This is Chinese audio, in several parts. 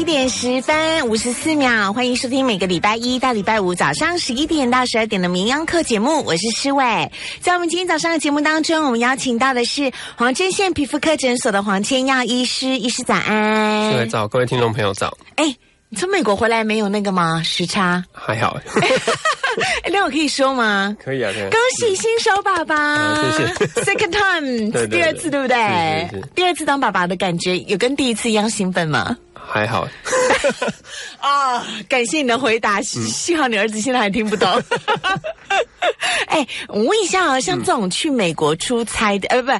一点十分五十四秒，欢迎收听每个礼拜一到礼拜五早上十一点到十二点的名央课节目，我是诗伟。在我们今天早上的节目当中，我们邀请到的是黄针县皮肤科诊所的黄千耀医师，医师早安。各位早，各位听众朋友早。哎，你从美国回来没有那个吗？时差？还好。那我可以说吗？可以啊，可以。恭喜新手爸爸，谢谢。Second time，第二次对不对？第二次当爸爸的感觉有跟第一次一样兴奋吗？还好。啊，感谢你的回答。幸好你儿子现在还听不懂。哎，我问一下啊，像这种去美国出差的，呃，不。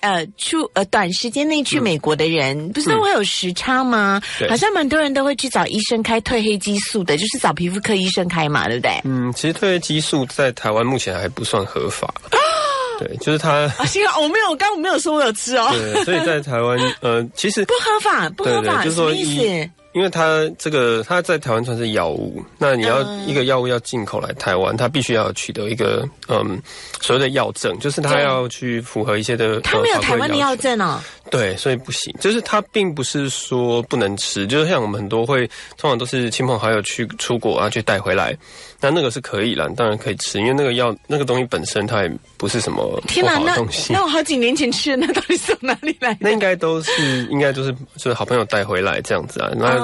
呃，出呃短时间内去美国的人，不是都会有时差吗？好像蛮多人都会去找医生开褪黑激素的，就是找皮肤科医生开嘛，对不对？嗯，其实褪黑激素在台湾目前还不算合法。对，就是他。啊，幸好 我没有，刚刚我没有说我有吃哦。对，所以在台湾，呃，其实不合法，不合法，什么意思？因为它这个，它在台湾算是药物，那你要一个药物要进口来台湾，它必须要取得一个嗯所谓的药证，就是它要去符合一些的。它没有台湾的药证哦。对，所以不行。就是它并不是说不能吃，就是像我们很多会，通常都是亲朋好友去出国啊，去带回来，那那个是可以了，当然可以吃，因为那个药那个东西本身它也不是什么天好的东西。那我好几年前吃的，那到底是从哪里来？那应该都是应该都是就是好朋友带回来这样子啊。那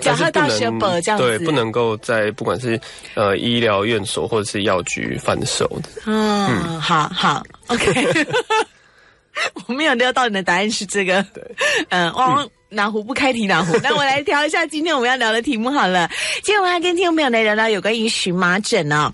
脚踏大学本这样子，对，不能够在不管是呃医疗院所或者是药局贩售的。嗯，好好，OK。我没有料到你的答案是这个，嗯，往哪壶不开提哪壶。那我来调一下今天我们要聊的题目好了。今天我们要跟听众朋友来聊聊有关于荨麻疹呢。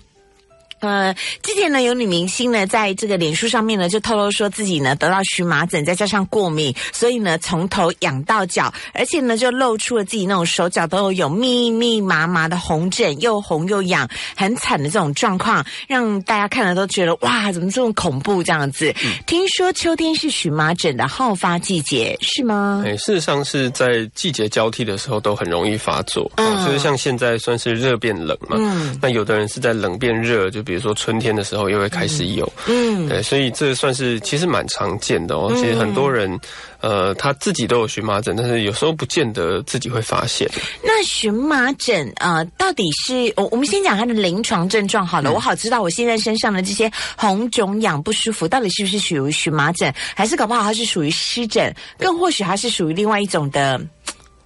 呃，之前呢有女明星呢在这个脸书上面呢就透露说自己呢得到荨麻疹，再加上过敏，所以呢从头痒到脚，而且呢就露出了自己那种手脚都有密密麻麻的红疹，又红又痒，很惨的这种状况，让大家看了都觉得哇，怎么这么恐怖这样子？听说秋天是荨麻疹的好发季节，是吗？哎，事实上是在季节交替的时候都很容易发作，嗯，就是像现在算是热变冷嘛，嗯，那有的人是在冷变热就。比如说春天的时候又会开始有，嗯，对，所以这算是其实蛮常见的哦。其实很多人，呃，他自己都有荨麻疹，但是有时候不见得自己会发现。那荨麻疹啊，到底是我我们先讲它的临床症状好了，我好知道我现在身上的这些红肿痒不舒服，到底是不是属于荨麻疹，还是搞不好它是属于湿疹，更或许它是属于另外一种的。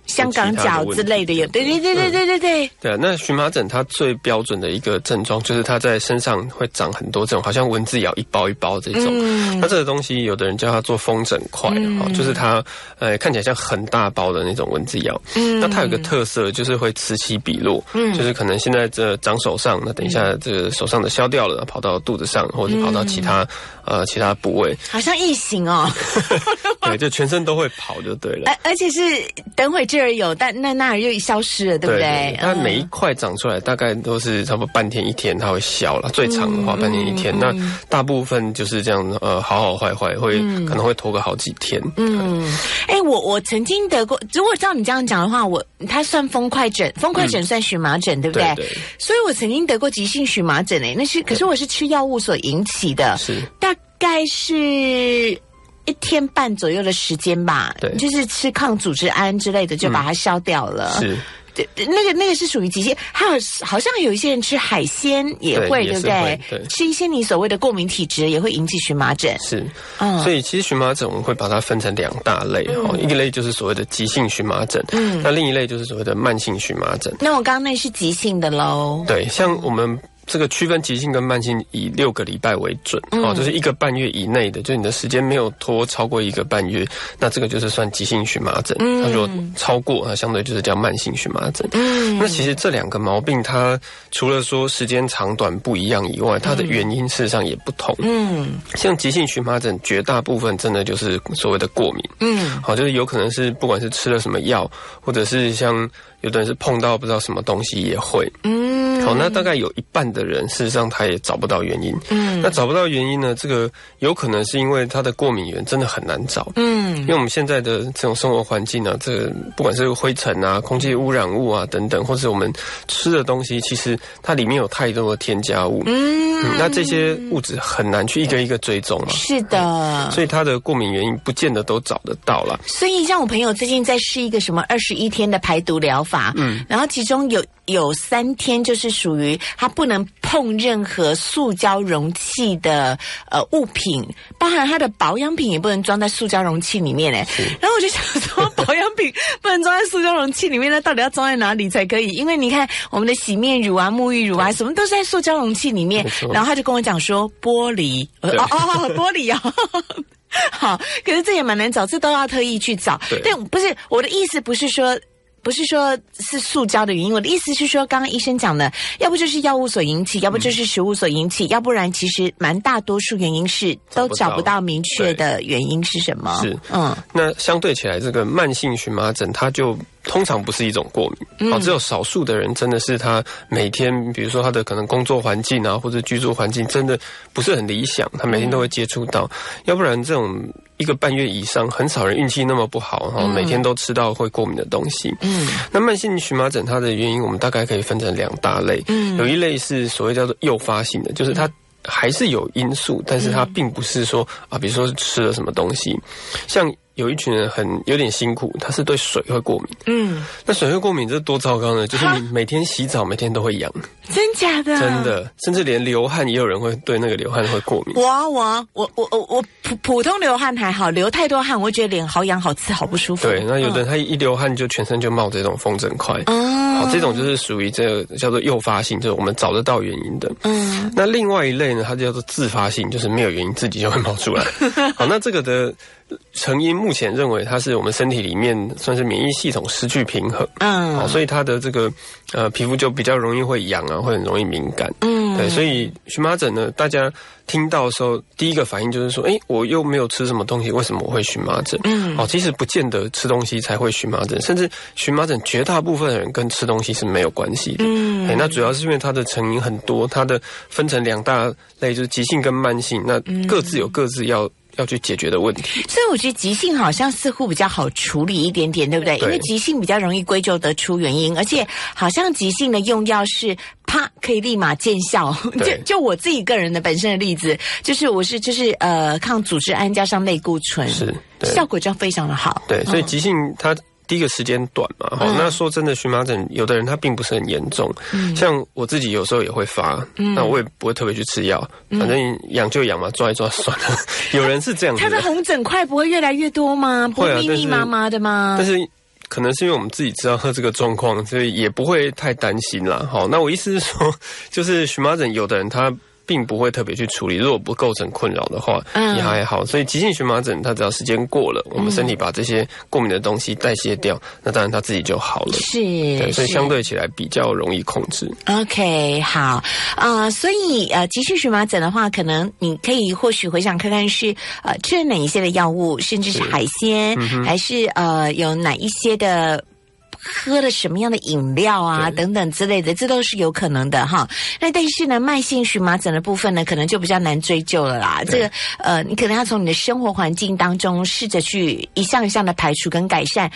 香港脚之类的有，对对对对对对对。对，那荨麻疹它最标准的一个症状就是它在身上会长很多这种好像蚊子咬一包一包这种。嗯。那这个东西有的人叫它做风疹块，哈，就是它呃看起来像很大包的那种蚊子咬。嗯。那它有个特色就是会此起彼落，嗯，就是可能现在这长手上，那等一下这个手上的消掉了，跑到肚子上，或者跑到其他呃其他部位。好像异形哦。对，就全身都会跑就对了。而而且是等会这儿有，但那那儿又消失了，对不对？它每一块长出来大概都是差不多半天一天，它会消了。最长的话半天一天，那大部分就是这样，呃，好好坏坏，会可能会拖个好几天。嗯，哎，我我曾经得过，如果照你这样讲的话，我它算风块疹，风块疹算荨麻疹，对不对？对。所以我曾经得过急性荨麻疹诶，那是可是我是吃药物所引起的，是大概是。一天半左右的时间吧，对，就是吃抗组织胺之类的，就把它消掉了。是，对，那个那个是属于急性，还有好像有一些人吃海鲜也会，对不对？对，吃一些你所谓的过敏体质也会引起荨麻疹。是，嗯，所以其实荨麻疹我们会把它分成两大类哦，一个类就是所谓的急性荨麻疹，嗯，那另一类就是所谓的慢性荨麻疹。那我刚刚那是急性的喽。对，像我们。这个区分急性跟慢性以六个礼拜为准哦，就是一个半月以内的，就你的时间没有拖超过一个半月，那这个就是算急性荨麻疹。它如果超过，那相对就是叫慢性荨麻疹。那其实这两个毛病，它除了说时间长短不一样以外，它的原因事实上也不同。嗯，像急性荨麻疹，绝大部分真的就是所谓的过敏。嗯，好，就是有可能是不管是吃了什么药，或者是像。有的人是碰到不知道什么东西也会。嗯，好，那大概有一半的人，事实上他也找不到原因。嗯，那找不到原因呢？这个有可能是因为他的过敏源真的很难找。嗯，因为我们现在的这种生活环境呢，这个不管是灰尘啊、空气污染物啊等等，或是我们吃的东西，其实它里面有太多的添加物。嗯，那这些物质很难去一个一个追踪嘛。是的，所以他的过敏原因不见得都找得到了。所以像我朋友最近在试一个什么二十一天的排毒疗法，嗯，然后其中有有三天就是属于他不能碰任何塑胶容器的呃物品，包含他的保养品也不能装在塑胶容器里面嘞。然后我就想说，保养品不能装在塑胶容器里面，那到底要装在哪里才可以？因为你看我们的洗面乳啊、沐浴乳啊，什么都是在塑胶容器里面。然后他就跟我讲说，玻璃哦哦，玻璃啊。好，可是这也蛮难找，这都要特意去找。但不是我的意思，不是说不是说是塑胶的原因。我的意思是说，刚刚医生讲的，要不就是药物所引起，要不就是食物所引起，要不然其实蛮大多数原因是都找不到明确的原因是什么。是，嗯，那相对起来，这个慢性荨麻疹它就。通常不是一种过敏，好，只有少数的人真的是他每天，比如说他的可能工作环境啊，或者居住环境真的不是很理想，他每天都会接触到，要不然这种一个半月以上，很少人运气那么不好哈，每天都吃到会过敏的东西。嗯，那慢性荨麻疹它的原因，我们大概可以分成两大类，嗯，有一类是所谓叫做诱发性的，就是它还是有因素，但是它并不是说啊，比如说吃了什么东西，像。有一群人很有点辛苦，他是对水会过敏。嗯，那水会过敏这多糟糕呢？就是你每天洗澡，每天都会痒。真假的？真的，甚至连流汗也有人会对那个流汗会过敏。我我我我我我普普通流汗还好，流太多汗，我觉得脸好痒、好刺、好不舒服。对，那有的人他一流汗就全身就冒这种风疹块。哦，好，这种就是属于这个叫做诱发性，就是我们找得到原因的。嗯，那另外一类呢，它叫做自发性，就是没有原因自己就会冒出来。好，那这个的。成因目前认为它是我们身体里面算是免疫系统失去平衡，嗯，好，所以它的这个呃皮肤就比较容易会痒啊，会很容易敏感，嗯，对，所以荨麻疹呢，大家听到的时候第一个反应就是说，哎，我又没有吃什么东西，为什么我会荨麻疹？嗯，哦，其实不见得吃东西才会荨麻疹，甚至荨麻疹绝大部分的人跟吃东西是没有关系的，嗯，哎，那主要是因为它的成因很多，它的分成两大类，就是急性跟慢性，那各自有各自要。要去解决的问题，所以我觉得急性好像似乎比较好处理一点点，对不对？因为急性比较容易归咎得出原因，而且好像急性的用药是啪可以立马见效。就就我自己个人的本身的例子，就是我是就是呃抗组织胺加上类固醇，是效果就非常的好。对，所以急性它。第一个时间短嘛，好，那说真的，荨麻疹有的人他并不是很严重，像我自己有时候也会发，那我也不会特别去吃药，反正痒就痒嘛，抓一抓算了。有人是这样，他的红疹块不会越来越多吗？不会密密麻麻的吗？但是可能是因为我们自己知道这个状况，所以也不会太担心啦。好，那我意思是说，就是荨麻疹有的人他。并不会特别去处理，如果不构成困扰的话，也还好。所以急性荨麻疹，它只要时间过了，我们身体把这些过敏的东西代谢掉，那当然它自己就好了。是，所以相对起来比较容易控制。OK，好啊。所以呃，急性荨麻疹的话，可能你可以或许回想看看是呃吃了哪一些的药物，甚至是海鲜，还是呃有哪一些的。喝了什么样的饮料啊，等等之类的，这都是有可能的哈。那但是呢，慢性荨麻疹的部分呢，可能就比较难追究了啦。这个呃，你可能要从你的生活环境当中试着去一项一项的排除跟改善。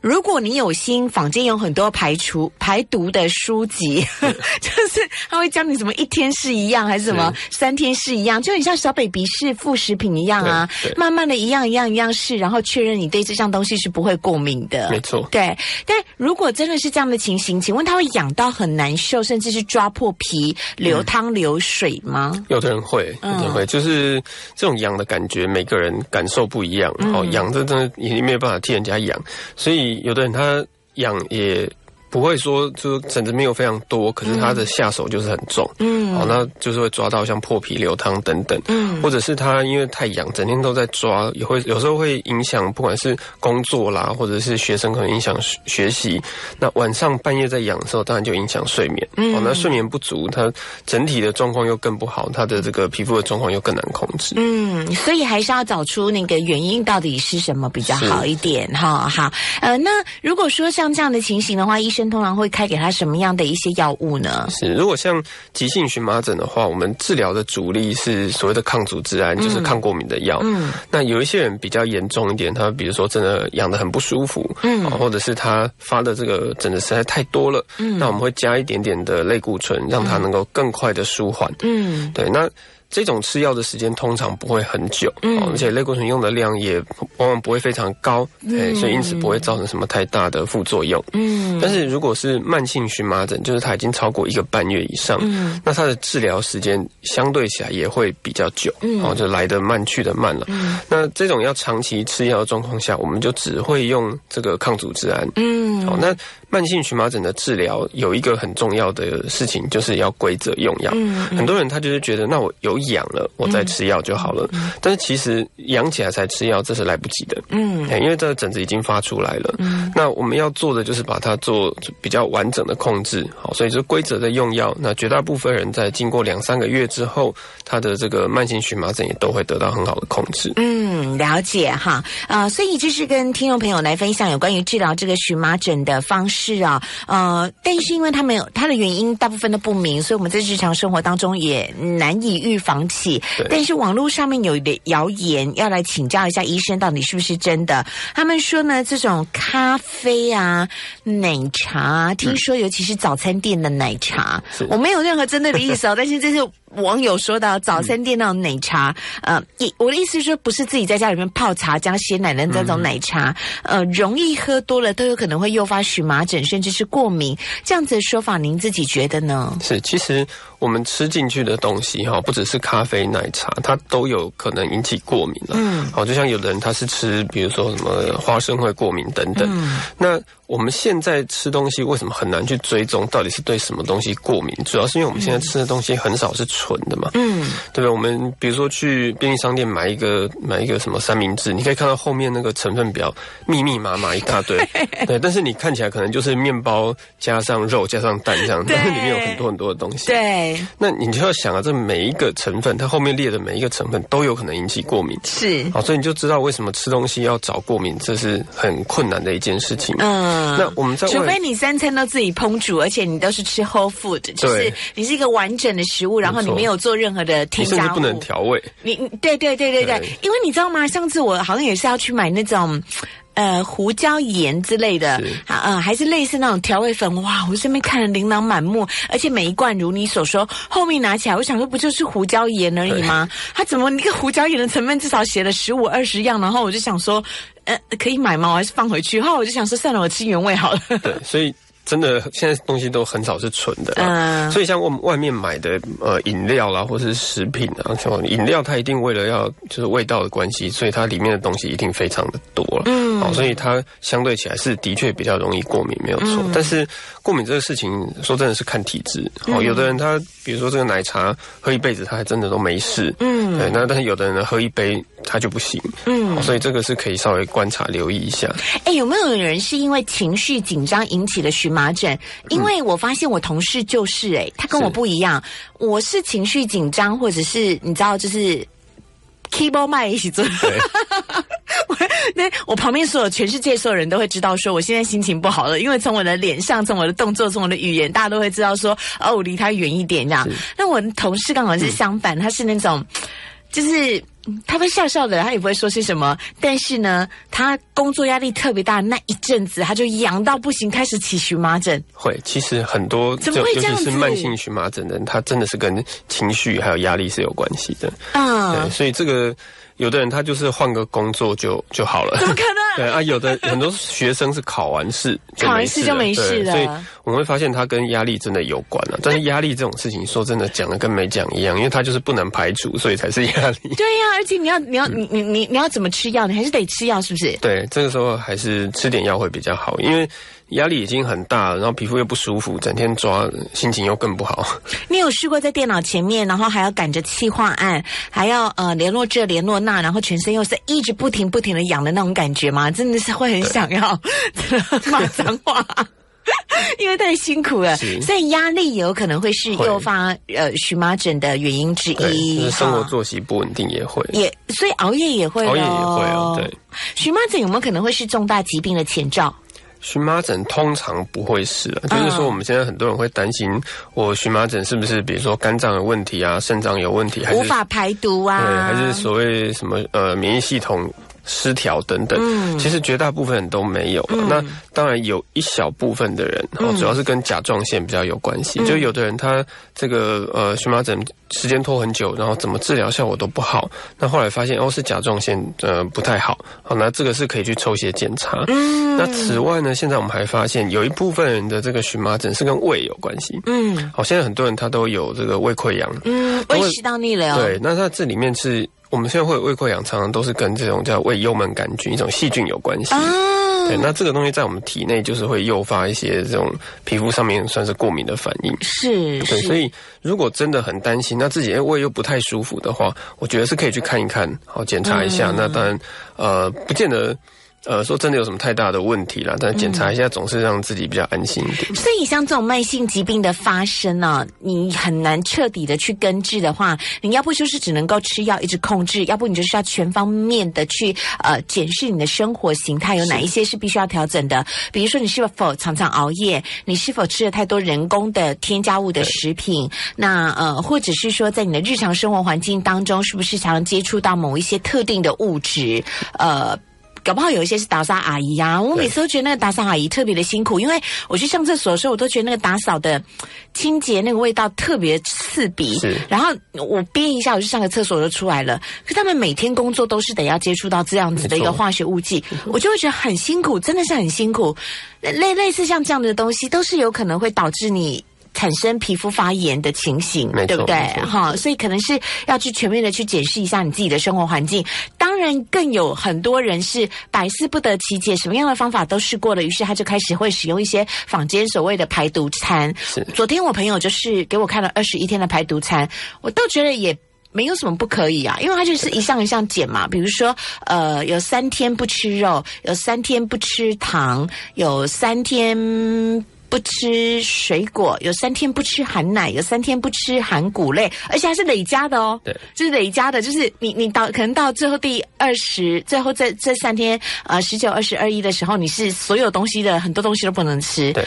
如果你有心，坊间有很多排除排毒的书籍，就是他会教你什么一天是一样，还是什么三天是一样，就很像小 baby 试副食品一样啊。慢慢的一样一样一样试，然后确认你对这项东西是不会过敏的。没错，对，但。如果真的是这样的情形，请问他会痒到很难受，甚至是抓破皮、流汤流水吗？有的人会，有的人会，就是这种痒的感觉，每个人感受不一样。哦，痒的真的你没有办法替人家痒，所以有的人他痒也。不会说，就疹子没有非常多，可是他的下手就是很重，嗯，好，那就是会抓到像破皮流汤等等，嗯，或者是他因为太痒，整天都在抓，也会有时候会影响，不管是工作啦，或者是学生可能影响学习。那晚上半夜在痒的时候，当然就影响睡眠，嗯，那睡眠不足，他整体的状况又更不好，他的这个皮肤的状况又更难控制，嗯，所以还是要找出那个原因到底是什么比较好一点，哈，好，呃，那如果说像这样的情形的话，医生。生通常会开给他什么样的一些药物呢？是，如果像急性荨麻疹的话，我们治疗的主力是所谓的抗组织胺，就是抗过敏的药。嗯，那有一些人比较严重一点，他比如说真的痒得很不舒服，嗯，或者是他发的这个疹子实在太多了，嗯，那我们会加一点点的类固醇，让他能够更快的舒缓。嗯，对，那。这种吃药的时间通常不会很久，嗯，而且类固醇用的量也往往不会非常高，嗯，所以因此不会造成什么太大的副作用，嗯。但是如果是慢性荨麻疹，就是它已经超过一个半月以上，嗯，那它的治疗时间相对起来也会比较久，就来得慢去得慢了，嗯。那这种要长期吃药的状况下，我们就只会用这个抗组织胺，嗯，哦，那。慢性荨麻疹的治疗有一个很重要的事情，就是要规则用药。很多人他就是觉得，那我有痒了，我再吃药就好了。但是其实痒起来才吃药，这是来不及的。嗯，因为这个疹子已经发出来了。嗯，那我们要做的就是把它做比较完整的控制。好，所以就规则的用药。那绝大部分人在经过两三个月之后，他的这个慢性荨麻疹也都会得到很好的控制。嗯，了解哈。啊，所以就是跟听众朋友来分享有关于治疗这个荨麻疹的方式。是啊，呃，但是因为他没有他的原因，大部分都不明，所以我们在日常生活当中也难以预防起。但是网络上面有的谣言，要来请教一下医生，到底是不是真的？他们说呢，这种咖啡啊、奶茶，听说尤其是早餐店的奶茶，我没有任何针对的意思哦，但是这是。网友说到早餐店那种奶茶，呃，我的意思是说，不是自己在家里面泡茶加鲜奶的那种奶茶，呃，容易喝多了都有可能会诱发荨麻疹，甚至是过敏。这样子的说法，您自己觉得呢？是，其实我们吃进去的东西哈，不只是咖啡、奶茶，它都有可能引起过敏了。嗯，好，就像有的人他是吃，比如说什么花生会过敏等等。嗯，那。我们现在吃东西为什么很难去追踪到底是对什么东西过敏？主要是因为我们现在吃的东西很少是纯的嘛，嗯，对不对？我们比如说去便利商店买一个买一个什么三明治，你可以看到后面那个成分表密密麻麻一大堆，对，但是你看起来可能就是面包加上肉加上蛋 这样，但是里面有很多很多的东西，对。那你就要想啊，这每一个成分，它后面列的每一个成分都有可能引起过敏，是。好，所以你就知道为什么吃东西要找过敏，这是很困难的一件事情，嗯。那我们在除非你三餐都自己烹煮，而且你都是吃 whole food，就是你是一个完整的食物，然后你没有做任何的添加物，不能调味。你对对对对对，因为你知道吗？上次我好像也是要去买那种呃胡椒盐之类的，啊嗯，还是类似那种调味粉。哇，我这边看了琳琅满目，而且每一罐如你所说，后面拿起来，我想说不就是胡椒盐而已吗？它怎么那个胡椒盐的成分至少写了十五二十样？然后我就想说。呃，可以买吗？我还是放回去？后来我就想说，算了，我吃原味好了。对，所以。真的，现在东西都很少是纯的，嗯，所以像我们外面买的呃饮料啦，或者是食品啊，像饮料，它一定为了要就是味道的关系，所以它里面的东西一定非常的多了，嗯，好，所以它相对起来是的确比较容易过敏，没有错。但是过敏这个事情，说真的是看体质，哦，有的人他比如说这个奶茶喝一辈子，他还真的都没事，嗯，对，那但是有的人呢喝一杯他就不行，嗯，所以这个是可以稍微观察留意一下。哎，有没有人是因为情绪紧张引起的荨麻疹，因为我发现我同事就是哎，他跟我不一样，我是情绪紧张，或者是你知道，就是 keyboard 麦一起做。那我旁边所有全世界所有人都会知道，说我现在心情不好了，因为从我的脸上、从我的动作、从我的语言，大家都会知道说，哦，我离他远一点这样。那我同事刚好是相反，他是那种，就是。他会笑笑的，他也不会说些什么。但是呢，他工作压力特别大，那一阵子他就痒到不行，开始起荨麻疹。会，其实很多，怎么会这样子？慢性荨麻疹的人，他真的是跟情绪还有压力是有关系的。啊，对，所以这个。有的人他就是换个工作就就好了，怎么可能？对啊，有的很多学生是考完试考完试就没事了，所以我们会发现他跟压力真的有关了。但是压力这种事情，说真的讲的跟没讲一样，因为他就是不能排除，所以才是压力。对呀，而且你要你要你你你你要怎么吃药？你还是得吃药，是不是？对，这个时候还是吃点药会比较好，因为。压力已经很大了，然后皮肤又不舒服，整天抓，心情又更不好。你有试过在电脑前面，然后还要赶着气化案，还要呃联络这联络那，然后全身又是一直不停不停的痒的那种感觉吗？真的是会很想要骂脏话，因为太辛苦了。所以压力也有可能会是诱发呃荨麻疹的原因之一。生活作息不稳定也会，也所以熬夜也会，熬夜也会哦。对，荨麻疹有没有可能会是重大疾病的前兆？荨麻疹通常不会是了，就是说我们现在很多人会担心，我荨麻疹是不是比如说肝脏有问题啊，肾脏有问题，还是无法排毒啊？对，还是所谓什么呃免疫系统。失调等等，其实绝大部分人都没有。那当然有一小部分的人，哦，主要是跟甲状腺比较有关系。就有的人他这个呃荨麻疹时间拖很久，然后怎么治疗效果都不好。那后来发现哦是甲状腺呃不太好，好那这个是可以去抽血检查。那此外呢，现在我们还发现有一部分人的这个荨麻疹是跟胃有关系。嗯，好，现在很多人他都有这个胃溃疡，嗯，胃食道逆流。对，那它这里面是。我们现在会有胃溃疡，常常都是跟这种叫胃幽门杆菌一种细菌有关系。对，那这个东西在我们体内就是会诱发一些这种皮肤上面算是过敏的反应。是，对，所以如果真的很担心，那自己胃又不太舒服的话，我觉得是可以去看一看，好检查一下。那当然，呃，不见得。呃，说真的有什么太大的问题了？但检查一下总是让自己比较安心一点。所以像这种慢性疾病的发生呢，你很难彻底的去根治的话，你要不就是只能够吃药一直控制，要不你就是要全方面的去呃检视你的生活形态有哪一些是必须要调整的。比如说你是否常常熬夜，你是否吃了太多人工的添加物的食品，那呃或者是说在你的日常生活环境当中，是不是常常接触到某一些特定的物质，呃。搞不好有一些是打扫阿姨呀，我每次都觉得那个打扫阿姨特别的辛苦，因为我去上厕所的时候，我都觉得那个打扫的清洁那个味道特别刺鼻。然后我憋一下，我去上个厕所就出来了。可他们每天工作都是得要接触到这样子的一个化学物剂，我就会觉得很辛苦，真的是很辛苦。类类似像这样的东西，都是有可能会导致你。产生皮肤发炎的情形，对不对？哈，所以可能是要去全面的去检视一下你自己的生活环境。当然，更有很多人是百思不得其解，什么样的方法都试过了，于是他就开始会使用一些坊间所谓的排毒餐。昨天我朋友就是给我看了二十一天的排毒餐，我倒觉得也没有什么不可以啊，因为他就是一项一项减嘛。比如说，呃，有三天不吃肉，有三天不吃糖，有三天。不吃水果，有三天不吃含奶，有三天不吃含谷类，而且还是累加的哦。对，就是累加的，就是你你到可能到最后第二十，最后这这三天，呃，十九、二十二一的时候，你是所有东西的很多东西都不能吃。对。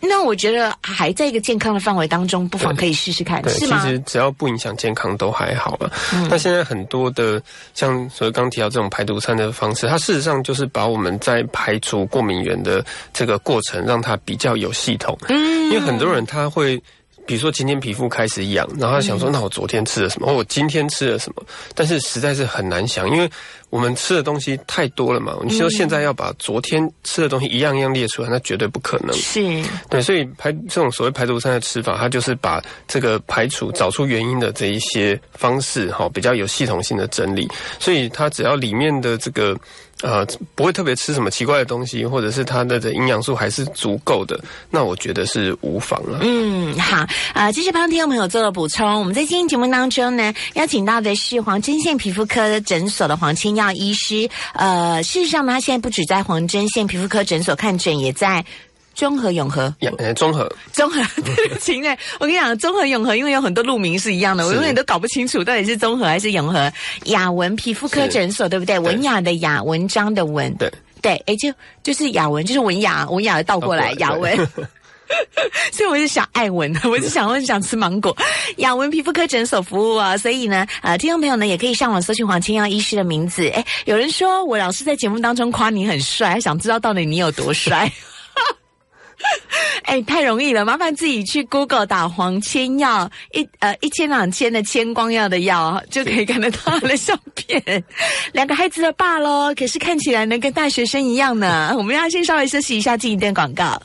那我觉得还在一个健康的范围当中，不妨可以试试看，是吗？其实只要不影响健康都还好了。那现在很多的像所以刚提到这种排毒餐的方式，它事实上就是把我们在排除过敏源的这个过程，让它比较有系统。嗯，因为很多人他会。比如说今天皮肤开始痒，然后他想说，那我昨天吃了什么？我今天吃了什么？但是实在是很难想，因为我们吃的东西太多了嘛。你说现在要把昨天吃的东西一样一样列出来，那绝对不可能。是，对，所以排这种所谓排毒餐的吃法，它就是把这个排除、找出原因的这一些方式，哈，比较有系统性的整理。所以它只要里面的这个。呃，不会特别吃什么奇怪的东西，或者是它的的营养素还是足够的，那我觉得是无妨了。嗯，好，呃，这是帮听众朋友做了补充。我们在今天节目当中呢，邀请到的是黄针线皮肤科诊所的黄清耀医师。呃，事实上呢，他现在不止在黄针线皮肤科诊所看诊，也在。中和永和，呃，中和，中和，对不起，我跟你讲，中和永和，因为有很多路名是一样的，我永远都搞不清楚到底是中和还是永和。雅文皮肤科诊所，对不对？文雅的雅，文章的文，对对，哎，就就是雅文，就是文雅，文雅的倒过来，雅文。所以我就想爱文，我就想我就想吃芒果。雅文皮肤科诊所服务啊，所以呢，呃，听众朋友呢也可以上网搜寻黄千耀医师的名字。哎，有人说我老是在节目当中夸你很帅，想知道到底你有多帅。哎，太容易了，麻烦自己去 Google 打黄千药一呃一千两千的千光药的药，就可以看得到他的相片。两个孩子的爸喽，可是看起来呢跟大学生一样呢。我们要先稍微休息一下，进一段广告。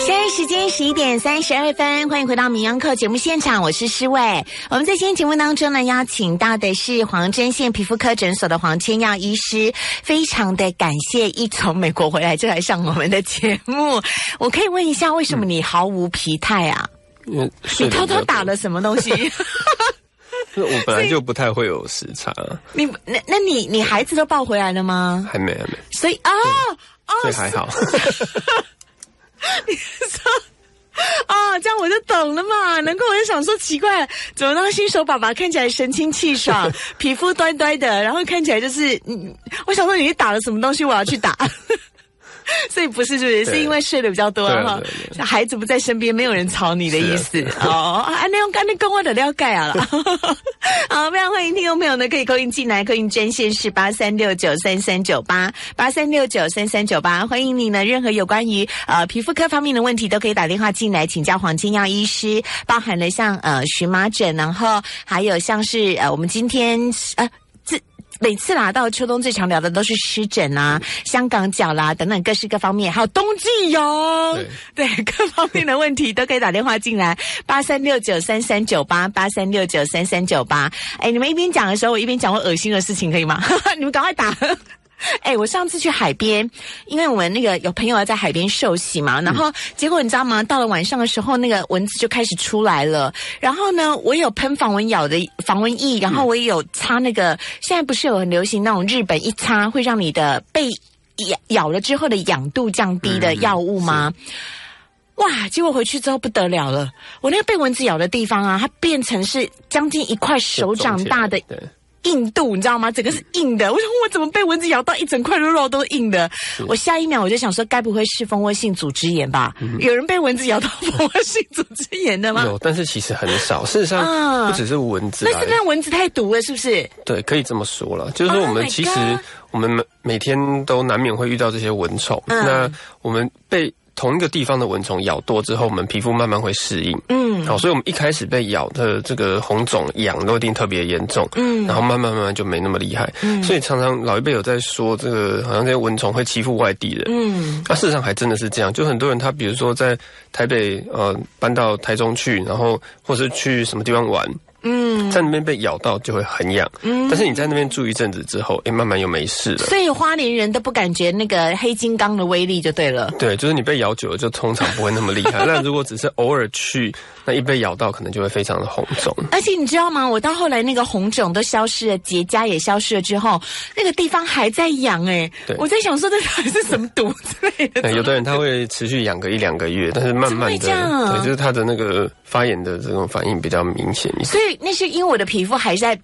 现在时间十一点三十二分，欢迎回到《名扬课》节目现场，我是施伟。我们在今天节目当中呢，邀请到的是黄针线皮肤科诊所的黄千耀医师，非常的感谢一从美国回来就来上我们的节目。我可以问一下，为什么你毫无疲态啊？你偷偷打了什么东西？我本来就不太会有时差。你那那你你孩子都抱回来了吗？还没还没。所以啊啊，所以还好。你说啊，这样我就懂了嘛。难怪我就想说奇怪，怎么让新手爸爸看起来神清气爽，皮肤端端的，然后看起来就是……嗯，我想说你打了什么东西，我要去打。所以不是，是不是？是因为睡得比较多哈？孩子不在身边，没有人吵你的意思哦。啊，那用赶紧跟我的了解啊了。好，非常欢迎听众朋友呢，可以扣音进来，扣音专线是八三六九三三九八八三六九三三九八。欢迎你呢，任何有关于呃皮肤科方面的问题，都可以打电话进来请教黄金耀医师，包含了像呃荨麻疹，然后还有像是呃我们今天呃。每次拿到秋冬最常聊的都是湿疹啊、香港脚啦等等各式各方面，还有冬季哟，对各方面的问题都可以打电话进来，八三六九三三九八八三六九三三九八。哎，你们一边讲的时候，我一边讲我恶心的事情，可以吗？你们赶快打。哎，我上次去海边，因为我们那个有朋友要在海边受洗嘛，然后结果你知道吗？到了晚上的时候，那个蚊子就开始出来了。然后呢，我有喷防蚊咬的防蚊液，然后我也有擦那个，现在不是有很流行那种日本一擦会让你的被咬咬了之后的痒度降低的药物吗？哇！结果回去之后不得了了，我那个被蚊子咬的地方啊，它变成是将近一块手掌大的。硬度你知道吗？整个是硬的。我想我怎么被蚊子咬到一整块肉肉都硬的？我下一秒我就想说，该不会是蜂窝性组织炎吧？有人被蚊子咬到蜂窝性组织炎的吗？有，但是其实很少。事实上，不只是蚊子，那是那蚊子太毒了，是不是？对，可以这么说了。就是说，我们其实我们每每天都难免会遇到这些蚊虫。那我们被。同一个地方的蚊虫咬多之后，我们皮肤慢慢会适应。嗯，好，所以我们一开始被咬的这个红肿痒都一定特别严重。嗯，然后慢慢慢慢就没那么厉害。嗯，所以常常老一辈有在说，这个好像这些蚊虫会欺负外地人。嗯，那事实上还真的是这样。就很多人他比如说在台北呃搬到台中去，然后或是去什么地方玩。嗯，在那边被咬到就会很痒，嗯，但是你在那边住一阵子之后，哎，慢慢又没事了。所以花莲人都不感觉那个黑金刚的威力就对了。对，就是你被咬久了，就通常不会那么厉害。那如果只是偶尔去。那一被咬到，可能就会非常的红肿。而且你知道吗？我到后来那个红肿都消失了，结痂也消失了之后，那个地方还在痒哎。我在想说，这到底是什么毒之类的？有的人他会持续痒个一两个月，但是慢慢的，对，就是他的那个发炎的这种反应比较明显一些。所以那是因为我的皮肤还在。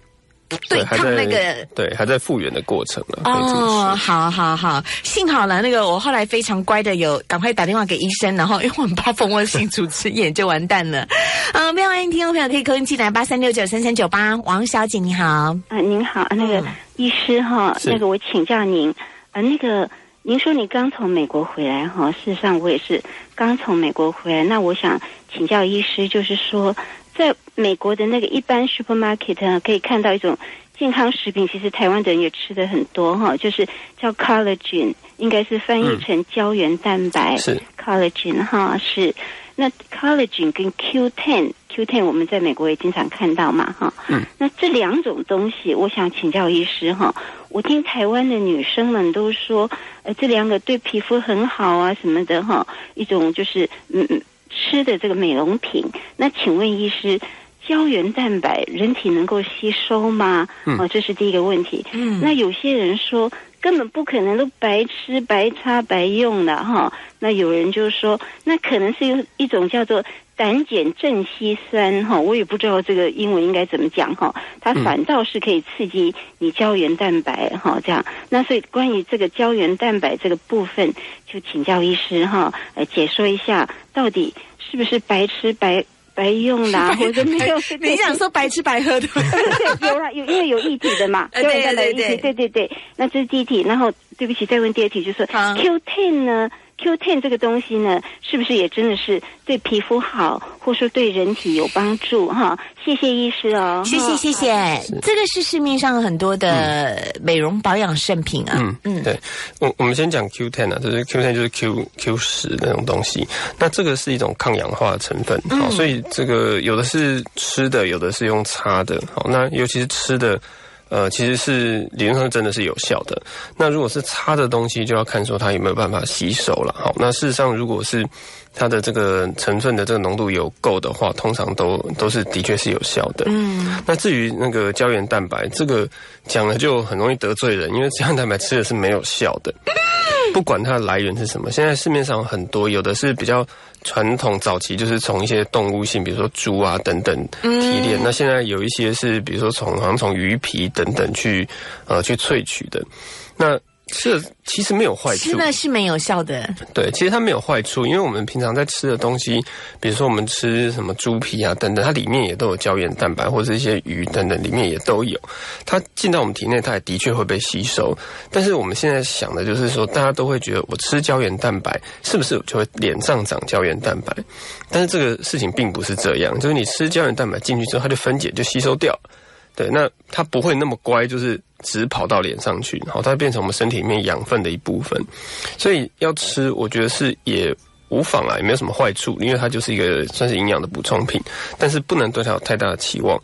对抗那个，对，还在复原的过程了。哦，好好好，幸好了，那个我后来非常乖的，有赶快打电话给医生，然后因为我们怕蜂窝性组织炎就完蛋了。嗯，非常欢迎听众朋友可以扣音进来八三六九三三九八，王小姐你好。啊，您好，那个医师哈，那个我请教您，呃，那个您说你刚从美国回来哈，事实上我也是刚从美国回来，那我想请教医师，就是说。在美国的那个一般 supermarket 可以看到一种健康食品，其实台湾的人也吃的很多哈，就是叫 collagen，应该是翻译成胶原蛋白。是 collagen 哈，是那 collagen 跟 Q10，Q10 我们在美国也经常看到嘛哈。嗯。那这两种东西，我想请教医师哈。我听台湾的女生们都说，呃，这两个对皮肤很好啊什么的哈，一种就是嗯嗯。吃的这个美容品，那请问医师，胶原蛋白人体能够吸收吗？嗯哦，这是第一个问题。嗯，那有些人说根本不可能，都白吃白擦白用的哈。那有人就说，那可能是有一种叫做胆碱正烯酸哈，我也不知道这个英文应该怎么讲哈。它反倒是可以刺激你胶原蛋白哈，这样。那所以关于这个胶原蛋白这个部分，就请教医师哈，呃，解说一下到底。是不是白吃白白用啦，或者没有？你想说白吃白喝的？有啦，有因为有液体的嘛，对对对对对对。那这是第一题，然后对不起，再问第二题，就是 Q ten 呢？Q ten 这个东西呢，是不是也真的是对皮肤好，或者说对人体有帮助？哈，谢谢医师哦，谢谢谢谢。这个是市面上很多的美容保养圣品啊。嗯嗯，对我我们先讲 Q ten 啊，就是 Q ten 就是 Q Q 十那种东西。那这个是一种抗氧化的成分，好，所以这个有的是吃的，有的是用擦的。好，那尤其是吃的。呃，其实是理论上真的是有效的。那如果是擦的东西，就要看说它有没有办法吸收了。好，那事实上，如果是它的这个成分的这个浓度有够的话，通常都都是的确是有效的。嗯。那至于那个胶原蛋白，这个讲了就很容易得罪人，因为胶原蛋白吃的是没有效的。不管它的来源是什么，现在市面上很多，有的是比较。传统早期就是从一些动物性，比如说猪啊等等提炼。那现在有一些是，比如说从好像从鱼皮等等去呃去萃取的。那吃的其实没有坏处，吃了是没有效的。对，其实它没有坏处，因为我们平常在吃的东西，比如说我们吃什么猪皮啊等等，它里面也都有胶原蛋白，或者一些鱼等等，里面也都有。它进到我们体内，它也的确会被吸收。但是我们现在想的就是说，大家都会觉得我吃胶原蛋白是不是就会脸上长胶原蛋白？但是这个事情并不是这样，就是你吃胶原蛋白进去之后，它就分解就吸收掉。对，那它不会那么乖，就是只跑到脸上去，然后它变成我们身体里面养分的一部分。所以要吃，我觉得是也无妨啊，也没有什么坏处，因为它就是一个算是营养的补充品。但是不能对它有太大的期望，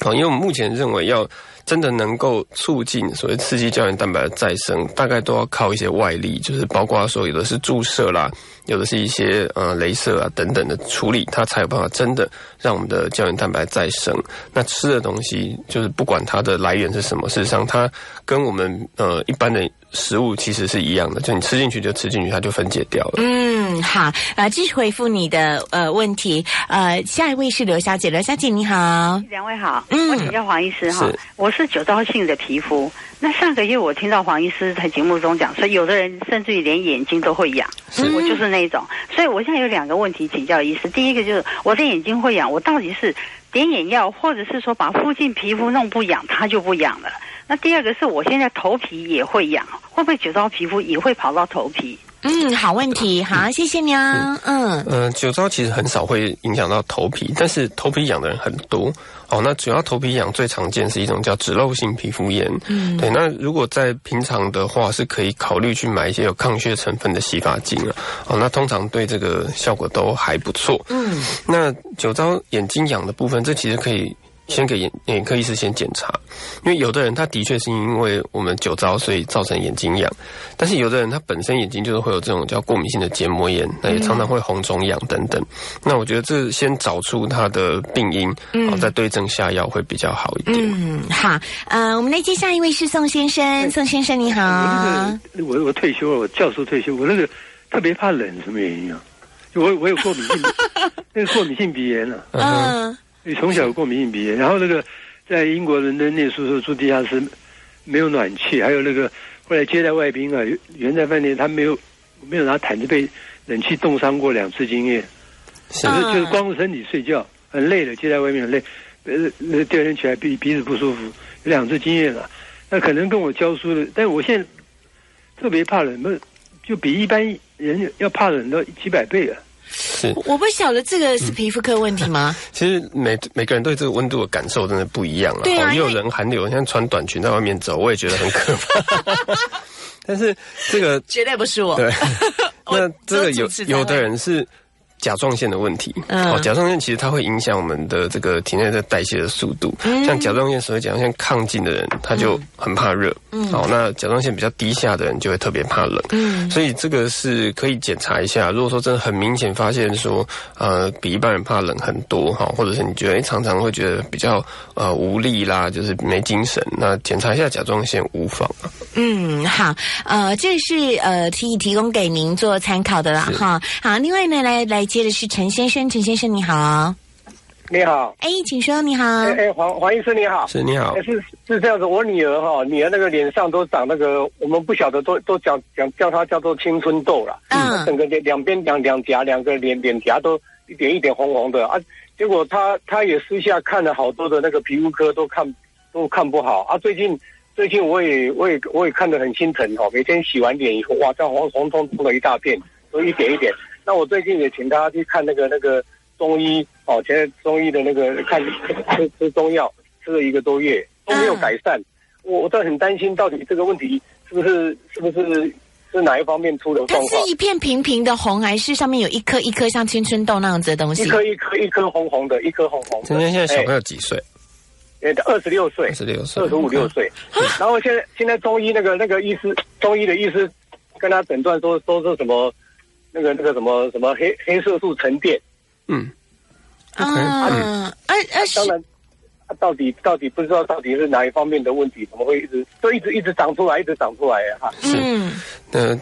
好，因为我们目前认为要真的能够促进所谓刺激胶原蛋白的再生，大概都要靠一些外力，就是包括说有的是注射啦。有的是一些呃，镭射啊等等的处理，它才有办法真的让我们的胶原蛋白再生。那吃的东西，就是不管它的来源是什么，事实上它跟我们呃一般的食物其实是一样的，就你吃进去就吃进去，它就分解掉了。嗯，好啊，继续回复你的呃问题。呃，下一位是刘小姐，刘小姐你好，两位好，嗯，我请教黄医师哈，我是酒糟性的皮肤。那上个月我听到黄医师在节目中讲说，有的人甚至于连眼睛都会痒，我就是那种。所以我现在有两个问题请教医师。第一个就是我的眼睛会痒，我到底是点眼药，或者是说把附近皮肤弄不痒，它就不痒了？那第二个是我现在头皮也会痒，会不会酒糟皮肤也会跑到头皮？嗯，好问题，好，谢谢你啊。嗯嗯，酒糟其实很少会影响到头皮，但是头皮痒的人很多哦。那主要头皮痒最常见是一种叫脂漏性皮肤炎。嗯，对。那如果在平常的话，是可以考虑去买一些有抗血成分的洗发精啊。哦，那通常对这个效果都还不错。嗯，那酒糟眼睛痒的部分，这其实可以。先给眼眼科医师先检查，因为有的人他的确是因为我们酒糟，所以造成眼睛痒，但是有的人他本身眼睛就是会有这种叫过敏性的结膜炎，那也常常会红肿痒等等。那我觉得这先找出他的病因，然后再对症下药会比较好一点。嗯，好，呃，我们来接下一位是宋先生，宋先生你好。我那个我我退休了，我教授退休，我那个特别怕冷，什么原因啊？我我有过敏性，那个过敏性鼻炎啊。嗯。你从小过敏性鼻炎，然后那个在英国伦敦念书时候住地下室，没有暖气，还有那个后来接待外宾啊，原在饭店他没有没有拿毯子被冷气冻伤过两次经验，就是就是光着身体睡觉很累的，接待外面很累，呃那第二天起来鼻鼻子不舒服，有两次经验了，那可能跟我教书的，但是我现在特别怕冷，不就比一般人要怕冷到几百倍啊。是，我不晓得这个是皮肤科问题吗？其实每每个人对这个温度的感受真的不一样了。对啊，也有人寒流，像穿短裙在外面走，我也觉得很可怕。但是这个绝对不是我。对，那这个有有的人是。甲状腺的问题，哦，甲状腺其实它会影响我们的这个体内的代谢的速度。像甲状腺所谓甲状腺亢进的人，他就很怕热。哦，那甲状腺比较低下的人就会特别怕冷。嗯，所以这个是可以检查一下。如果说真的很明显发现说，呃，比一般人怕冷很多哈，或者是你觉得常常会觉得比较呃无力啦，就是没精神，那检查一下甲状腺无妨。嗯，好，呃，这是呃提提供给您做参考的啦，哈。好，另外呢，来来。接的是陈先生，陈先生你好，你好，哎，请说，你好，哎，黄黄医生你好，是你好，是是这样子，我女儿哈，女儿那个脸上都长那个，我们不晓得都都讲讲叫她叫做青春痘了，嗯，整个脸两边两两颊两个脸脸颊都一点一点红红的。啊，结果她她也私下看了好多的那个皮肤科都看都看不好。啊，最近最近我也我也我也看得很心疼哦，每天洗完脸以后哇，这样红红彤彤的一大片，都一点一点。那我最近也请他去看那个那个中医哦，前在中医的那个看吃吃中药吃了一个多月都没有改善，我我倒很担心，到底这个问题是不是是不是是哪一方面出的状况？它是一片平平的红，还是上面有一颗一颗像青春痘那样子的东西？一颗一颗一颗红红的，一颗红红。今天现在小朋友几岁？呃，二十六岁，二十六岁，二十五六岁。然后现在现在中医那个那个医师，中医的医师跟他诊断说说是什么？那个那个什么什么黑黑色素沉淀，嗯，啊，啊啊，当然，到底到底不知道到底是哪一方面的问题，怎么会一直都一直一直长出来，一直长出来呀？哈，是。那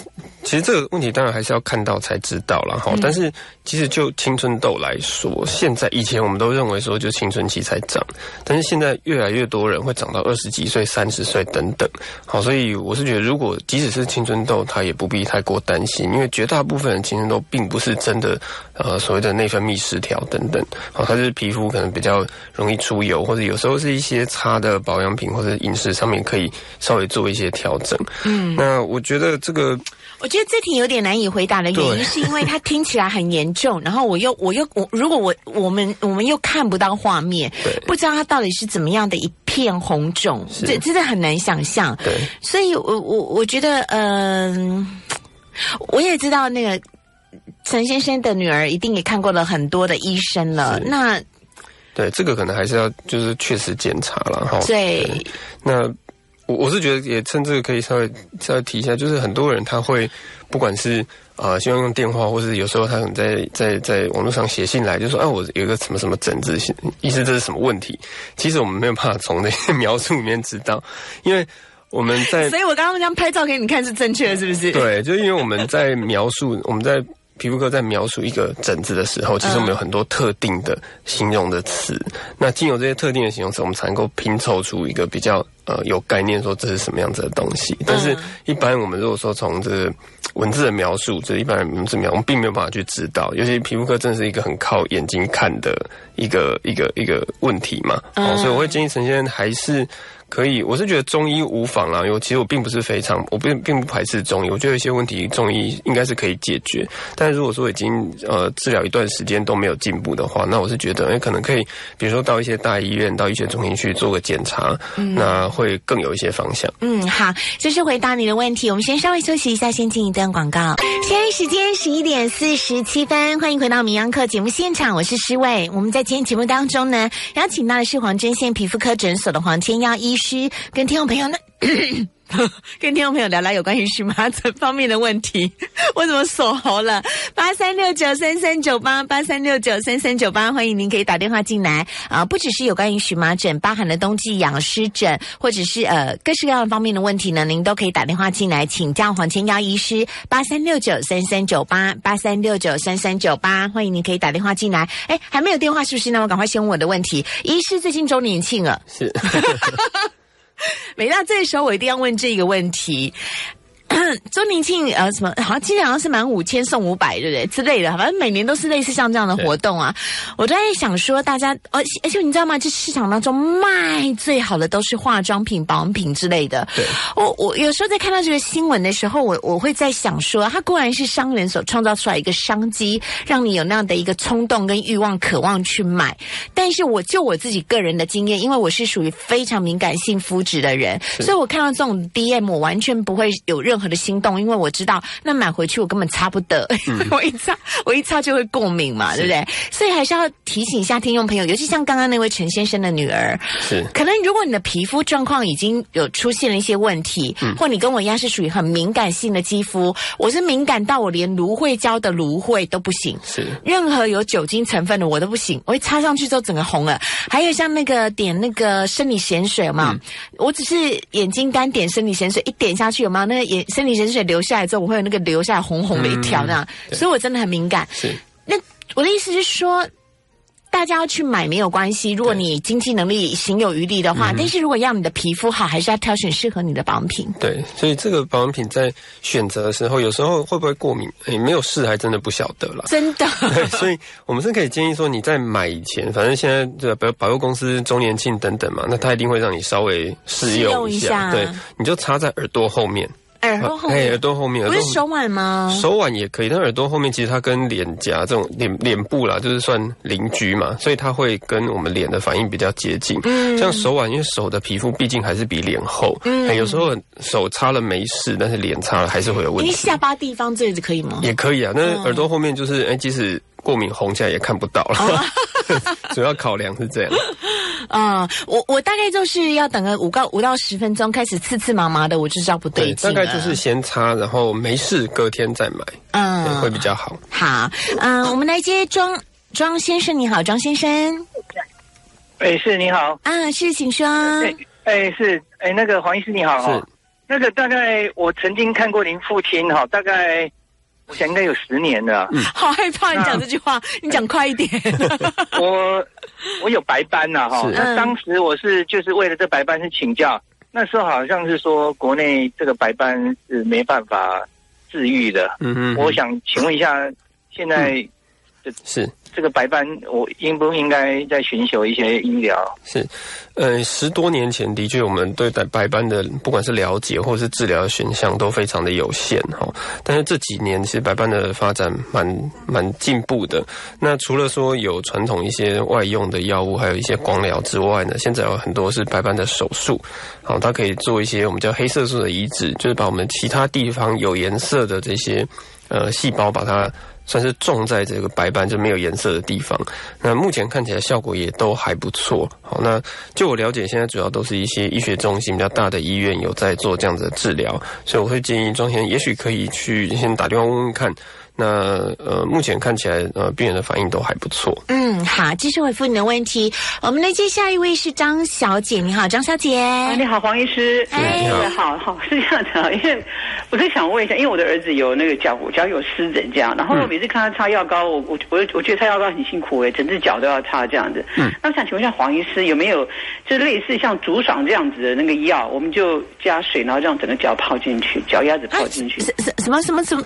其实这个问题当然还是要看到才知道了哈。但是其实就青春痘来说，现在以前我们都认为说就青春期才长，但是现在越来越多人会长到二十几岁、三十岁等等。好，所以我是觉得，如果即使是青春痘，它也不必太过担心，因为绝大部分的青春痘并不是真的呃所谓的内分泌失调等等。好，它是皮肤可能比较容易出油，或者有时候是一些擦的保养品或者饮食上面可以稍微做一些调整。嗯，那我觉得这。个，我觉得这题有点难以回答的原因，是因为它听起来很严重，然后我又我又我，如果我我们我们又看不到画面，不知道它到底是怎么样的一片红肿，这真的很难想象。对，所以我我我觉得，嗯，我也知道那个陈先生的女儿一定也看过了很多的医生了。那对这个可能还是要就是确实检查了哈。对，那。我我是觉得也趁这个可以稍微稍微提一下，就是很多人他会不管是啊希望用电话，或是有时候他可能在在在网络上写信来，就说啊我有一个什么什么疹子，意思这是什么问题？其实我们没有办法从那些 描述里面知道，因为我们在，所以我刚刚这样拍照给你看是正确的，是不是？对，就因为我们在描述我们在。皮肤科在描述一个疹子的时候，其实我们有很多特定的形容的词。那经由这些特定的形容词，我们才能够拼凑出一个比较呃有概念，说这是什么样子的东西。但是，一般我们如果说从这个文字的描述，这一般人文字描，我们并没有办法去知道。尤其皮肤科真的是一个很靠眼睛看的一个一个一个问题嘛。哦，所以我会建议陈先生还是。可以，我是觉得中医无妨啦。因为其实我并不是非常，我并并不排斥中医。我觉得有些问题中医应该是可以解决。但如果说已经呃治疗一段时间都没有进步的话，那我是觉得，哎，可能可以，比如说到一些大医院、到医学中心去做个检查，那会更有一些方向。嗯，好，这是回答你的问题。我们先稍微休息一下，先进一段广告。现在时间十一点四十七分，欢迎回到《名扬课》节目现场，我是施伟。我们在今天节目当中呢，邀请到的是黄针线皮肤科诊所的黄天耀医。是跟听众朋友呢，跟听众朋友聊聊有关于荨麻疹方面的问题。我怎么锁喉了？八三六九三三九八八三六九三三九八，欢迎您可以打电话进来啊！不只是有关于荨麻疹、包含了冬季痒湿疹，或者是呃各式各样方面的问题呢，您都可以打电话进来请教黄千耀医师。八三六九三三九八八三六九三三九八，欢迎您可以打电话进来。哎，还没有电话是不是？那我赶快先问我的问题。医师最近周年庆了，是。每到这时候，我一定要问这个问题。周年庆呃什么好像今年好像是满五千送五百对不对之类的，反正每年都是类似像这样的活动啊。我都在想说，大家而而且你知道吗？这市场当中卖最好的都是化妆品、保养品之类的。我我有时候在看到这个新闻的时候，我我会在想说，它固然是商人所创造出来一个商机，让你有那样的一个冲动跟欲望、渴望去买。但是我就我自己个人的经验，因为我是属于非常敏感性肤质的人，所以我看到这种 DM，我完全不会有任何。的心动，因为我知道那买回去我根本擦不得，我一擦我一擦就会过敏嘛，对不对？所以还是要提醒一下听众朋友，尤其像刚刚那位陈先生的女儿，是可能如果你的皮肤状况已经有出现了一些问题，或你跟我一样是属于很敏感性的肌肤，我是敏感到我连芦荟胶的芦荟都不行，是任何有酒精成分的我都不行，我一擦上去之后整个红了。还有像那个点那个生理咸水嘛，我只是眼睛干点生理咸水，一点下去有没有那个眼。生理盐水流下来之后，我会有那个流下来红红的一条那样，所以我真的很敏感。是，那我的意思是说，大家要去买没有关系，如果你经济能力行有余力的话，但是如果要你的皮肤好，还是要挑选适合你的保养品。对，所以这个保养品在选择的时候，有时候会不会过敏？哎，没有试还真的不晓得了。真的。对，所以我们是可以建议说，你在买以前，反正现在这个保佑公司周年庆等等嘛，那他一定会让你稍微试用一下。对，你就插在耳朵后面。耳朵后面，耳朵后面，不是手腕吗？手腕也可以，但耳朵后面其实它跟脸颊这种脸脸部啦，就是算邻居嘛，所以它会跟我们脸的反应比较接近。嗯，像手腕，因为手的皮肤毕竟还是比脸厚，嗯，有时候手擦了没事，但是脸擦了还是会有问题。下巴地方这样子可以吗？也可以啊，那耳朵后面就是，哎，即使过敏红起来也看不到了，主要考量是这样。啊，我我大概就是要等个五到五到十分钟，开始刺刺麻麻的，我就知道不对劲大概就是先擦，然后没事，隔天再买，嗯，会比较好。好，嗯，我们来接庄庄先生，你好，庄先生。哎，是你好啊，是请说。哎，哎，是哎，那个黄医师你好是那个大概我曾经看过您父亲哈，大概我想应该有十年了。嗯，好害怕你讲这句话，你讲快一点。我我有白斑呐哈，那当时我是就是为了这白斑是请假，那时候好像是说国内这个白斑是没办法治愈的。嗯嗯，我想请问一下，现在是。这个白斑，我应不应该再寻求一些医疗？是，呃，十多年前的确，我们对待白斑的不管是了解或是治疗的选项都非常的有限哈。但是这几年其实白斑的发展蛮蛮进步的。那除了说有传统一些外用的药物，还有一些光疗之外呢，现在有很多是白斑的手术，好，它可以做一些我们叫黑色素的移植，就是把我们其他地方有颜色的这些呃细胞把它。算是种在这个白斑就没有颜色的地方，那目前看起来效果也都还不错。好，那就我了解，现在主要都是一些医学中心比较大的医院有在做这样子的治疗，所以我会建议庄先生也许可以去先打电话问问看。那呃，目前看起来呃，病人的反应都还不错。嗯，好，继续回复你的问题。我们来接下一位是张小姐，你好，张小姐。你好，黄医师。哎，你好，好是这样的，因为我在想问一下，因为我的儿子有那个脚脚有湿疹这样，然后我每次看他擦药膏，我我我我觉得擦药膏很辛苦哎，整只脚都要擦这样子。嗯。那我想请问一下黄医师，有没有就类似像竹爽这样子的那个药，我们就加水，然后让整个脚泡进去，脚丫子泡进去。什什么什么什么？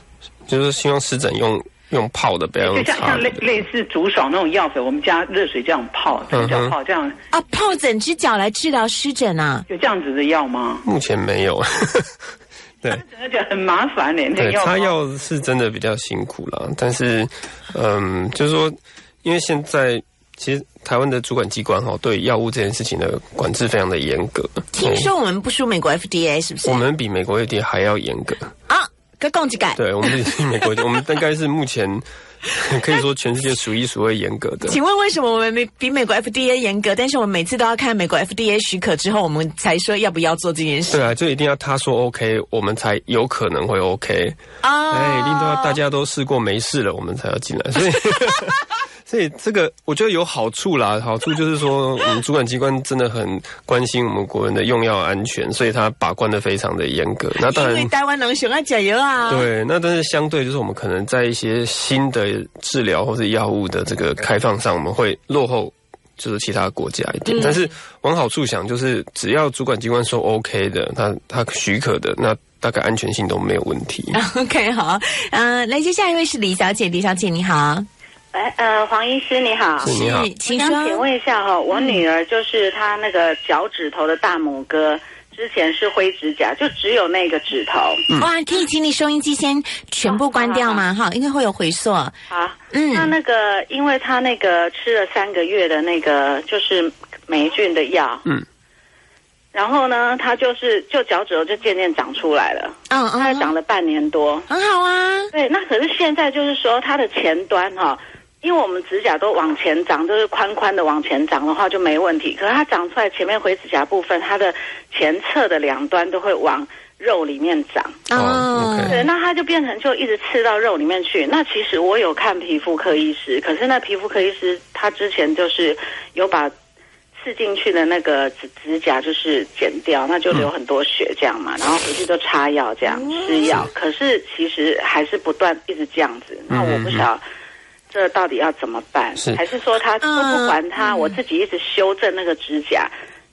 就是希望湿疹用用泡的，不要用擦。像像类类似竹爽那种药粉，我们加热水这样泡，这样泡这样。啊，泡整只脚来治疗湿疹啊？有这样子的药吗？目前没有。对，整个脚很麻烦的。对，擦药是真的比较辛苦了。但是，嗯，就是说，因为现在其实台湾的主管机关哈，对药物这件事情的管制非常的严格。听说我们不输美国 FDA 是不是？我们比美国 FDA 还要严格啊。跟共济改，对我们美国，我们应该是目前 可以说全世界数一数二严格的。请问为什么我们比比美国 FDA 严格？但是我们每次都要看美国 FDA 许可之后，我们才说要不要做这件事？对啊，就一定要他说 OK，我们才有可能会 OK 啊！哎，一定都要大家都试过没事了，我们才要进来。所以。所以这个我觉得有好处啦，好处就是说，我们主管机关真的很关心我们国人的用药安全，所以他把关的非常的严格。那当然，因为台湾人喜欢加油啊。对，那但是相对就是我们可能在一些新的治疗或是药物的这个开放上，我们会落后就是其他国家一点。但是往好处想，就是只要主管机关说 OK 的，他他许可的，那大概安全性都没有问题。OK，好，嗯，来接下一位是李小姐，李小姐你好。哎，呃，黄医师你好，你好，请想请问一下哈，我女儿就是她那个脚趾头的大拇哥，之前是灰指甲，就只有那个指头。哇，可以请你收音机先全部关掉吗？哈，因为会有回溯。好，嗯，那那个，因为她那个吃了三个月的那个就是霉菌的药，嗯，然后呢，他就是就脚趾头就渐渐长出来了，嗯嗯，他长了半年多，很好啊。对，那可是现在就是说它的前端哈。因为我们指甲都往前长，就是宽宽的往前长的话就没问题。可是它长出来前面回指甲部分，它的前侧的两端都会往肉里面长。哦，对，那它就变成就一直刺到肉里面去。那其实我有看皮肤科医师，可是那皮肤科医师他之前就是有把刺进去的那个指指甲就是剪掉，那就流很多血这样嘛，然后回去就擦药这样吃药。可是其实还是不断一直这样子。那我不晓得。这到底要怎么办？还是说他都不管他，我自己一直修正那个指甲，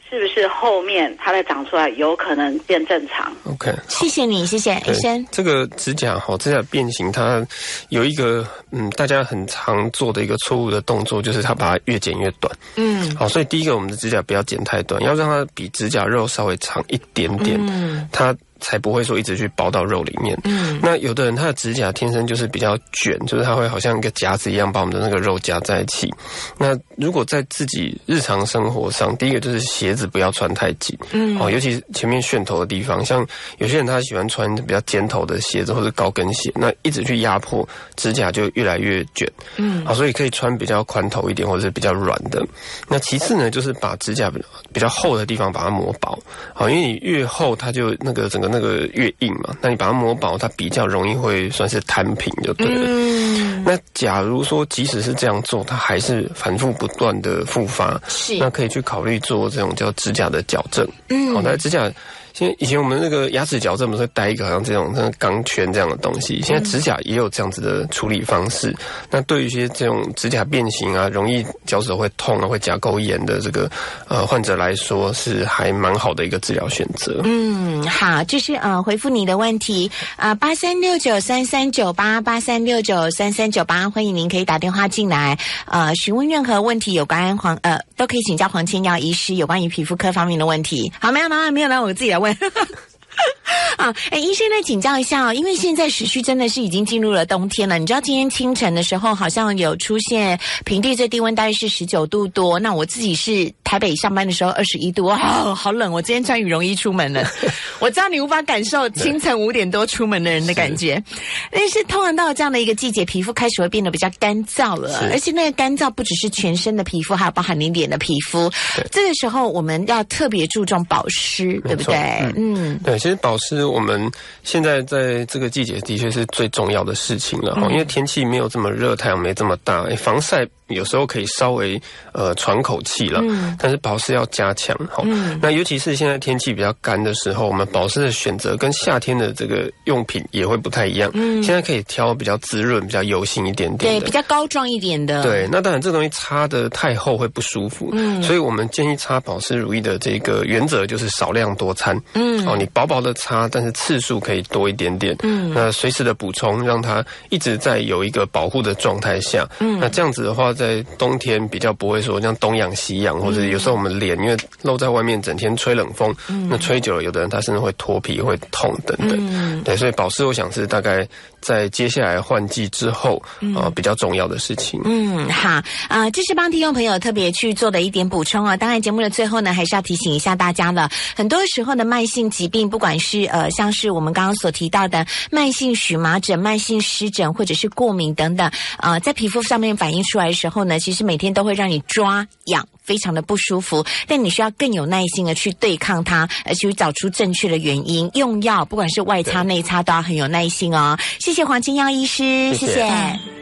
是不是后面它再长出来有可能变正常？OK，谢谢你，谢谢医生。这个指甲哈，指甲变形，它有一个嗯，大家很常做的一个错误的动作，就是它把它越剪越短。嗯，好，所以第一个，我们的指甲不要剪太短，要让它比指甲肉稍微长一点点。嗯，它。才不会说一直去包到肉里面。嗯，那有的人他的指甲天生就是比较卷，就是他会好像一个夹子一样把我们的那个肉夹在一起。那如果在自己日常生活上，第一个就是鞋子不要穿太紧。嗯，哦，尤其是前面楦头的地方，像有些人他喜欢穿比较尖头的鞋子或者高跟鞋，那一直去压迫指甲就越来越卷。嗯，好，所以可以穿比较宽头一点或者是比较软的。那其次呢，就是把指甲比较厚的地方把它磨薄。好，因为你越厚，它就那个整个。的那个越硬嘛，那你把它磨薄，它比较容易会算是摊平就对了。嗯，那假如说即使是这样做，它还是反复不断的复发，那可以去考虑做这种叫指甲的矫正。嗯，好，那指甲。现在以前我们那个牙齿矫正不是带一个好像这种像钢圈这样的东西，现在指甲也有这样子的处理方式。那对于一些这种指甲变形啊、容易脚趾会痛啊、会甲沟炎的这个呃患者来说，是还蛮好的一个治疗选择。嗯，好，就是呃回复你的问题啊，八三六九三三九八八三六九三三九八，欢迎您可以打电话进来呃询问任何问题有关黄呃都可以请教黄千耀医师有关于皮肤科方面的问题。好，没有没有？没有呢，我自己来问。哈哈 啊，哎，医生来请教一下哦，因为现在时序真的是已经进入了冬天了。你知道今天清晨的时候，好像有出现平地最低温大概是十九度多。那我自己是台北上班的时候二十一度，哇，好冷！我今天穿羽绒衣出门了。我知道你无法感受清晨五点多出门的人的感觉，但是通常到了这样的一个季节，皮肤开始会变得比较干燥了，而且那个干燥不只是全身的皮肤，还有包含你脸的皮肤。这个时候我们要特别注重保湿，对不对？嗯，对。其实保湿，我们现在在这个季节的确是最重要的事情了哈，因为天气没有这么热，太阳没这么大，防晒。有时候可以稍微呃喘口气了，但是保湿要加强哈。那尤其是现在天气比较干的时候，我们保湿的选择跟夏天的这个用品也会不太一样。嗯现在可以挑比较滋润、比较油性一点点的，比较膏状一点的。对，那当然这东西擦的太厚会不舒服，嗯所以我们建议擦保湿乳液的这个原则就是少量多餐。嗯，哦，你薄薄的擦，但是次数可以多一点点。嗯，那随时的补充，让它一直在有一个保护的状态下。嗯，那这样子的话。在冬天比较不会说像东痒西痒，或者有时候我们脸因为露在外面，整天吹冷风，那吹久了，有的人他甚至会脱皮、会痛等等。嗯对，所以保湿我想是大概在接下来换季之后啊比较重要的事情。嗯，好啊，这是帮听众朋友特别去做的一点补充啊。当然节目的最后呢，还是要提醒一下大家了。很多时候的慢性疾病，不管是呃像是我们刚刚所提到的慢性荨麻疹、慢性湿疹，或者是过敏等等啊，在皮肤上面反映出来的时候。呢，其实每天都会让你抓痒，非常的不舒服。但你需要更有耐心的去对抗它，而且找出正确的原因。用药，不管是外擦内擦，都要很有耐心哦。谢谢黄金耀医师，谢谢。